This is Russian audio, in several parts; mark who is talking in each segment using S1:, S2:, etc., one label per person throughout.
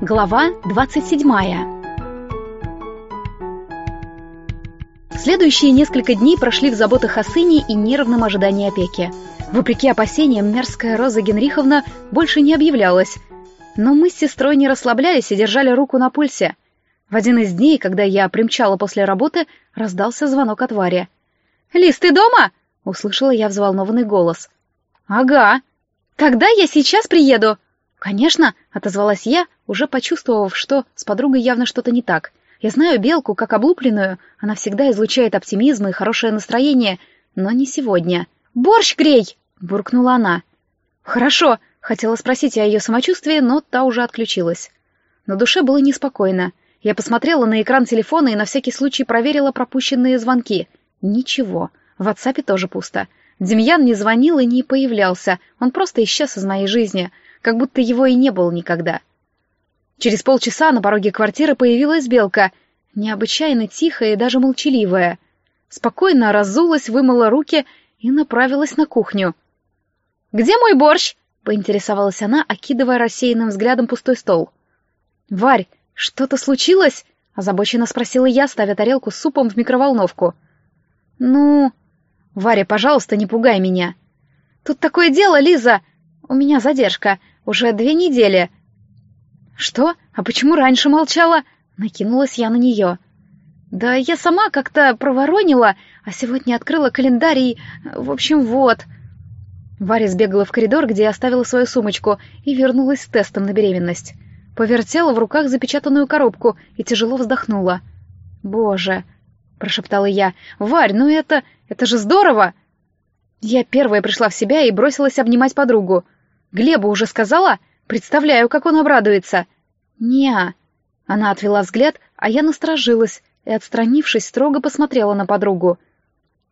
S1: Глава 27. Следующие несколько дней прошли в заботах о сыне и нервном ожидании опеки. Вопреки опасениям, мерзкая Роза Генриховна больше не объявлялась. Но мы с сестрой не расслаблялись и держали руку на пульсе. В один из дней, когда я примчала после работы, раздался звонок от Вари. «Лиз, ты дома?» — услышала я взволнованный голос. «Ага», Тогда я сейчас приеду». «Конечно», — отозвалась я, уже почувствовав, что с подругой явно что-то не так. Я знаю Белку как облупленную, она всегда излучает оптимизм и хорошее настроение, но не сегодня. «Борщ грей!» — буркнула она. «Хорошо», — хотела спросить о ее самочувствии, но та уже отключилась. На душе было неспокойно. Я посмотрела на экран телефона и на всякий случай проверила пропущенные звонки. Ничего. В WhatsApp тоже пусто. Демьян не звонил и не появлялся. Он просто исчез из моей жизни, как будто его и не было никогда. Через полчаса на пороге квартиры появилась белка, необычайно тихая и даже молчаливая. Спокойно разулась, вымыла руки и направилась на кухню. «Где мой борщ?» — поинтересовалась она, окидывая рассеянным взглядом пустой стол. «Варь, что-то случилось?» — озабоченно спросила я, ставя тарелку с супом в микроволновку. «Ну...» «Варя, пожалуйста, не пугай меня». «Тут такое дело, Лиза! У меня задержка. Уже две недели. «Что? А почему раньше молчала?» Накинулась я на нее. «Да я сама как-то проворонила, а сегодня открыла календарь и... В общем, вот...» Варя сбегала в коридор, где оставила свою сумочку, и вернулась с тестом на беременность. Повертела в руках запечатанную коробку и тяжело вздохнула. «Боже!» — прошептала я. «Варь, ну это... это же здорово!» Я первая пришла в себя и бросилась обнимать подругу. «Глебу уже сказала?» Представляю, как он обрадуется. Неа. Она отвела взгляд, а я насторожилась и, отстранившись, строго посмотрела на подругу.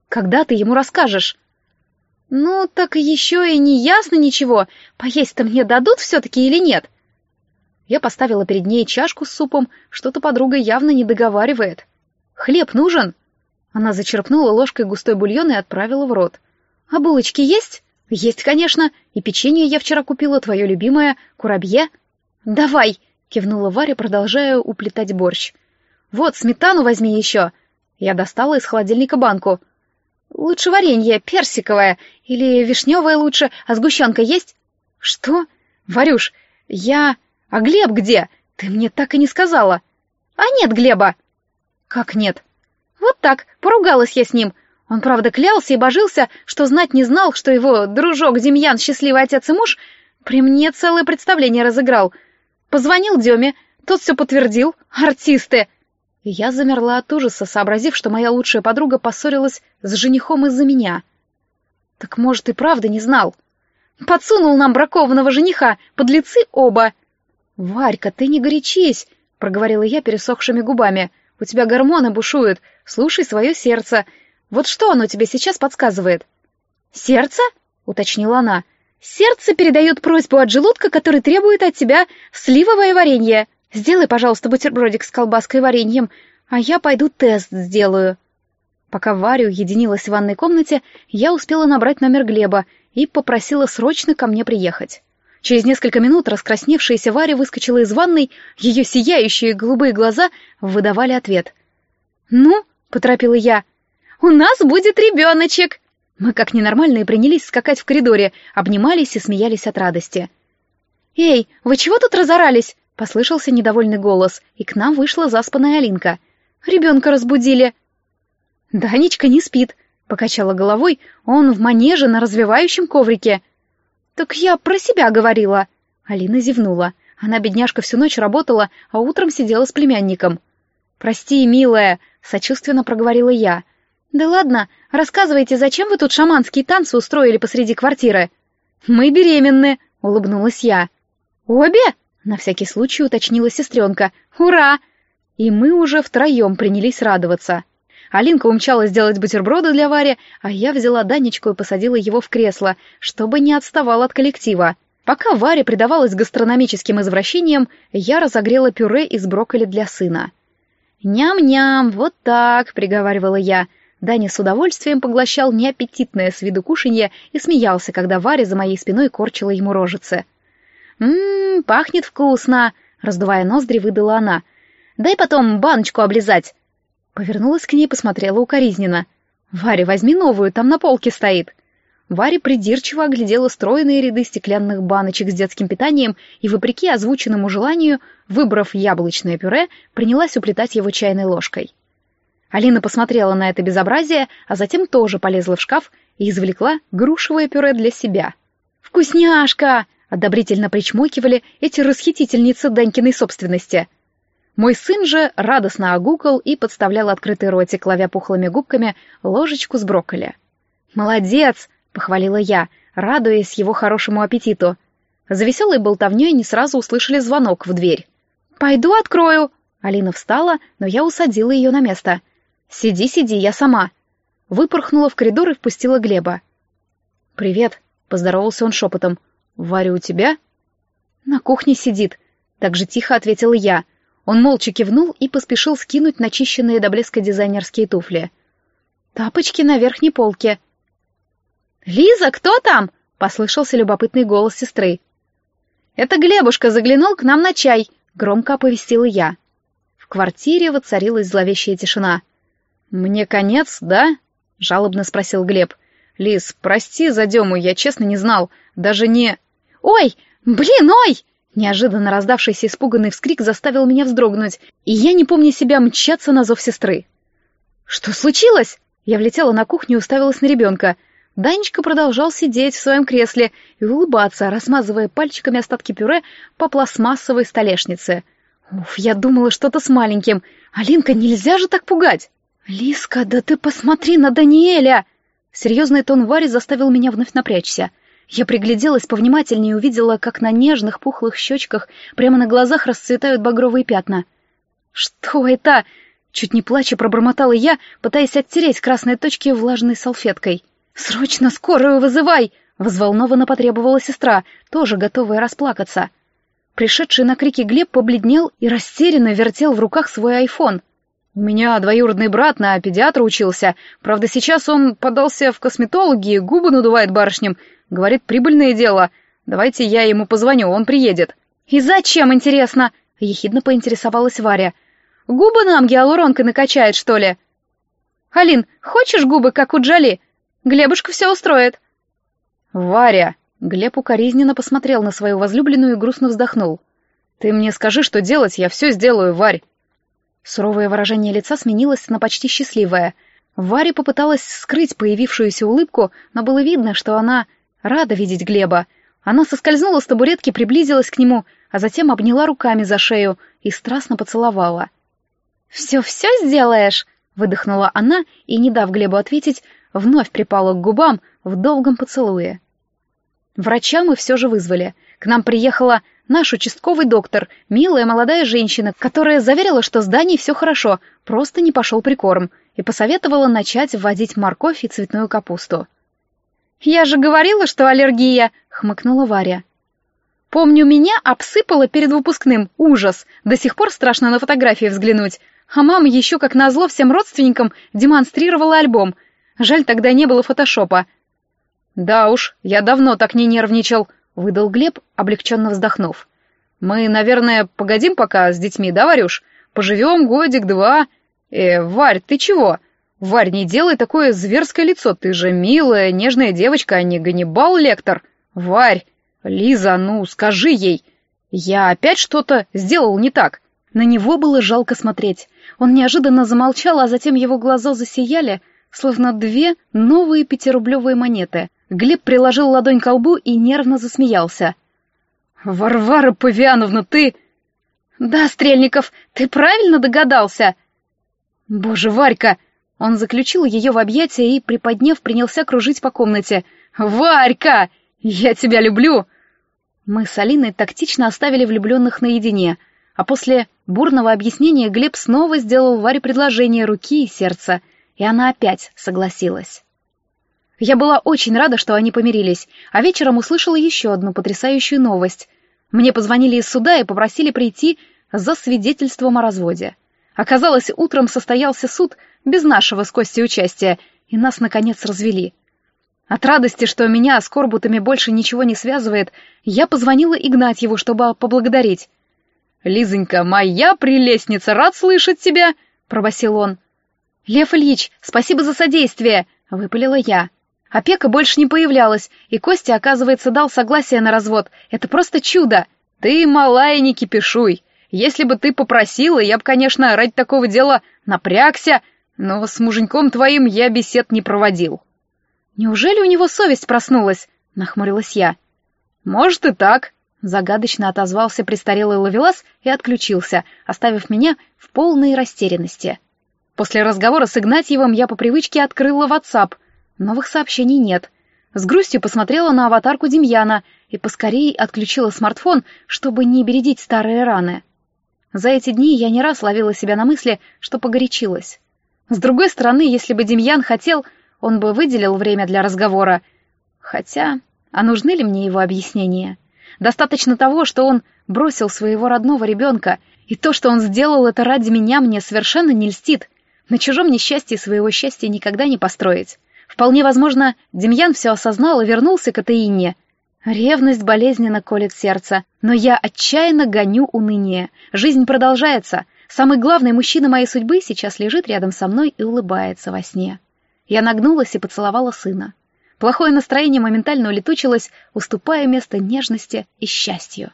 S1: Когда ты ему расскажешь? Ну, так еще и не ясно ничего. Поесть-то мне дадут все-таки или нет? Я поставила перед ней чашку с супом, что-то подруга явно не договаривает. Хлеб нужен? Она зачерпнула ложкой густой бульон и отправила в рот. А булочки есть? «Есть, конечно. И печенье я вчера купила, твое любимое, курабье». «Давай!» — кивнула Варя, продолжая уплетать борщ. «Вот, сметану возьми еще!» Я достала из холодильника банку. «Лучше варенье, персиковое. Или вишневое лучше. А сгущенка есть?» «Что? Варюш, я... А Глеб где? Ты мне так и не сказала». «А нет Глеба!» «Как нет?» «Вот так, поругалась я с ним. Он, правда, клялся и божился, что знать не знал, что его дружок Демьян, счастливый отец и муж, при мне целое представление разыграл. Позвонил Деме, тот все подтвердил. Артисты! И я замерла от ужаса, сообразив, что моя лучшая подруга поссорилась с женихом из-за меня. Так, может, и правда не знал. Подсунул нам бракованного жениха, подлецы оба. «Варька, ты не горячись!» — проговорила я пересохшими губами. «У тебя гормоны бушуют. Слушай свое сердце. Вот что оно тебе сейчас подсказывает?» «Сердце?» — уточнила она. «Сердце передает просьбу от желудка, который требует от тебя сливовое варенье. Сделай, пожалуйста, бутербродик с колбаской и вареньем, а я пойду тест сделаю». Пока Варя уединилась в ванной комнате, я успела набрать номер Глеба и попросила срочно ко мне приехать. Через несколько минут раскрасневшаяся Варя выскочила из ванной, ее сияющие голубые глаза выдавали ответ. «Ну?» — поторопила я. У нас будет ребеночек!» Мы, как ненормальные, принялись скакать в коридоре, обнимались и смеялись от радости. «Эй, вы чего тут разорались?» — послышался недовольный голос, и к нам вышла заспанная Алинка. «Ребенка разбудили». «Данечка не спит», — покачала головой, он в манеже на развивающем коврике. «Так я про себя говорила». Алина зевнула. Она, бедняжка, всю ночь работала, а утром сидела с племянником. «Прости, милая», — сочувственно проговорила я. «Да ладно, рассказывайте, зачем вы тут шаманские танцы устроили посреди квартиры?» «Мы беременны», — улыбнулась я. «Обе?» — на всякий случай уточнила сестренка. «Ура!» И мы уже втроем принялись радоваться. Алинка умчалась делать бутерброды для Вари, а я взяла Данечку и посадила его в кресло, чтобы не отставал от коллектива. Пока Варя предавалась гастрономическим извращениям, я разогрела пюре из брокколи для сына. «Ням-ням, вот так», — приговаривала я, Даня с удовольствием поглощал неаппетитное с виду кушанье и смеялся, когда Варя за моей спиной корчила ему рожицы. «Ммм, пахнет вкусно!» раздувая ноздри, выдала она. «Дай потом баночку облизать!» Повернулась к ней, посмотрела укоризненно. «Варя, возьми новую, там на полке стоит!» Варя придирчиво оглядела стройные ряды стеклянных баночек с детским питанием и, вопреки озвученному желанию, выбрав яблочное пюре, принялась уплетать его чайной ложкой. Алина посмотрела на это безобразие, а затем тоже полезла в шкаф и извлекла грушевое пюре для себя. «Вкусняшка!» — одобрительно причмокивали эти расхитительницы Данькиной собственности. Мой сын же радостно огукал и подставлял открытый ротик, ловя пухлыми губками ложечку с брокколи. «Молодец!» — похвалила я, радуясь его хорошему аппетиту. За веселой болтовней не сразу услышали звонок в дверь. «Пойду открою!» Алина встала, но я усадила ее на место. «Сиди, сиди, я сама!» Выпорхнула в коридор и впустила Глеба. «Привет!» — поздоровался он шепотом. «Варя у тебя?» «На кухне сидит», — так же тихо ответила я. Он молча кивнул и поспешил скинуть начищенные до блеска дизайнерские туфли. «Тапочки на верхней полке», «Лиза, кто там?» — послышался любопытный голос сестры. «Это Глебушка заглянул к нам на чай», — громко оповестила я. В квартире воцарилась зловещая тишина. «Мне конец, да?» — жалобно спросил Глеб. «Лиз, прости за Дему, я честно не знал. Даже не...» «Ой! Блин, ой!» Неожиданно раздавшийся испуганный вскрик заставил меня вздрогнуть, и я, не помня себя, мчаться на зов сестры. «Что случилось?» Я влетела на кухню и уставилась на ребенка — Данечка продолжал сидеть в своем кресле и улыбаться, размазывая пальчиками остатки пюре по пластмассовой столешнице. Уф, я думала, что-то с маленьким. Алинка, нельзя же так пугать! Лиска, да ты посмотри на Даниэля! Серьезный тон Вари заставил меня вновь напрячься. Я пригляделась повнимательнее и увидела, как на нежных пухлых щечках прямо на глазах расцветают багровые пятна. «Что это?» — чуть не плача пробормотала я, пытаясь оттереть красные точки влажной салфеткой. «Срочно скорую вызывай!» — взволнованно потребовала сестра, тоже готовая расплакаться. Пришедший на крики Глеб побледнел и растерянно вертел в руках свой айфон. «У меня двоюродный брат на педиатра учился. Правда, сейчас он подался в косметологи и губы надувает барышням. Говорит, прибыльное дело. Давайте я ему позвоню, он приедет». «И зачем, интересно?» — ехидно поинтересовалась Варя. «Губы нам гиалуронкой накачает, что ли?» «Алин, хочешь губы, как у Джоли? Глебушка все устроит. Варя! Глеб укоризненно посмотрел на свою возлюбленную и грустно вздохнул. Ты мне скажи, что делать, я все сделаю, Варь. Суровое выражение лица сменилось на почти счастливое. Варя попыталась скрыть появившуюся улыбку, но было видно, что она рада видеть Глеба. Она соскользнула с табуретки, приблизилась к нему, а затем обняла руками за шею и страстно поцеловала. «Все-все сделаешь?» — выдохнула она и, не дав Глебу ответить, вновь припала к губам в долгом поцелуе. Врача мы все же вызвали. К нам приехала наш участковый доктор, милая молодая женщина, которая заверила, что с Даней все хорошо, просто не пошел прикорм, и посоветовала начать вводить морковь и цветную капусту. «Я же говорила, что аллергия!» — хмыкнула Варя. «Помню, меня обсыпало перед выпускным. Ужас! До сих пор страшно на фотографии взглянуть. А мама еще, как назло, всем родственникам демонстрировала альбом — Жаль, тогда не было фотошопа. Да уж, я давно так не нервничал, выдал Глеб, облегченно вздохнув. Мы, наверное, погодим пока с детьми, да, Варюш? Поживем годик-два. Э, Варь, ты чего? Варь, не делай такое зверское лицо, ты же милая, нежная девочка, а не Ганнибал Лектор. Варь, Лиза, ну, скажи ей. Я опять что-то сделал не так. На него было жалко смотреть. Он неожиданно замолчал, а затем его глаза засияли, словно две новые пятирублевые монеты. Глеб приложил ладонь к лбу и нервно засмеялся. «Варвара Павиановна, ты...» «Да, Стрельников, ты правильно догадался!» «Боже, Варька!» Он заключил ее в объятия и, приподняв, принялся кружить по комнате. «Варька! Я тебя люблю!» Мы с Алиной тактично оставили влюбленных наедине, а после бурного объяснения Глеб снова сделал Варе предложение руки и сердца — и она опять согласилась. Я была очень рада, что они помирились, а вечером услышала еще одну потрясающую новость. Мне позвонили из суда и попросили прийти за свидетельством о разводе. Оказалось, утром состоялся суд без нашего с Костей участия, и нас, наконец, развели. От радости, что меня с Корбутами больше ничего не связывает, я позвонила Игнатьеву, чтобы поблагодарить.
S2: «Лизонька, моя прелестница, рад слышать тебя!» — пробасил он.
S1: «Лев Ильич, спасибо за содействие!» — выпалила я. Опека больше не появлялась, и Костя, оказывается, дал согласие на развод. Это просто чудо!
S2: Ты, малая, не кипишуй. Если бы ты попросила, я бы, конечно, ради такого дела напрягся, но с муженьком твоим я бесед не проводил.
S1: Неужели у него совесть проснулась? Нахмурилась я.
S2: Может и так,
S1: загадочно отозвался престарелый ловелас и отключился, оставив меня в полной растерянности. После разговора с Игнатьевым я по привычке открыла WhatsApp. Новых сообщений нет. С грустью посмотрела на аватарку Демьяна и поскорее отключила смартфон, чтобы не бередить старые раны. За эти дни я не раз ловила себя на мысли, что погорячилась. С другой стороны, если бы Демьян хотел, он бы выделил время для разговора. Хотя, а нужны ли мне его объяснения? Достаточно того, что он бросил своего родного ребенка, и то, что он сделал это ради меня, мне совершенно не льстит. На чужом несчастье своего счастья никогда не построить. Вполне возможно, Демьян все осознал и вернулся к этой Инне — Ревность болезненно колет сердце, но я отчаянно гоню уныние. Жизнь продолжается. Самый главный мужчина моей судьбы сейчас лежит рядом со мной и улыбается во сне. Я нагнулась и поцеловала сына. Плохое настроение моментально улетучилось, уступая место нежности и счастью.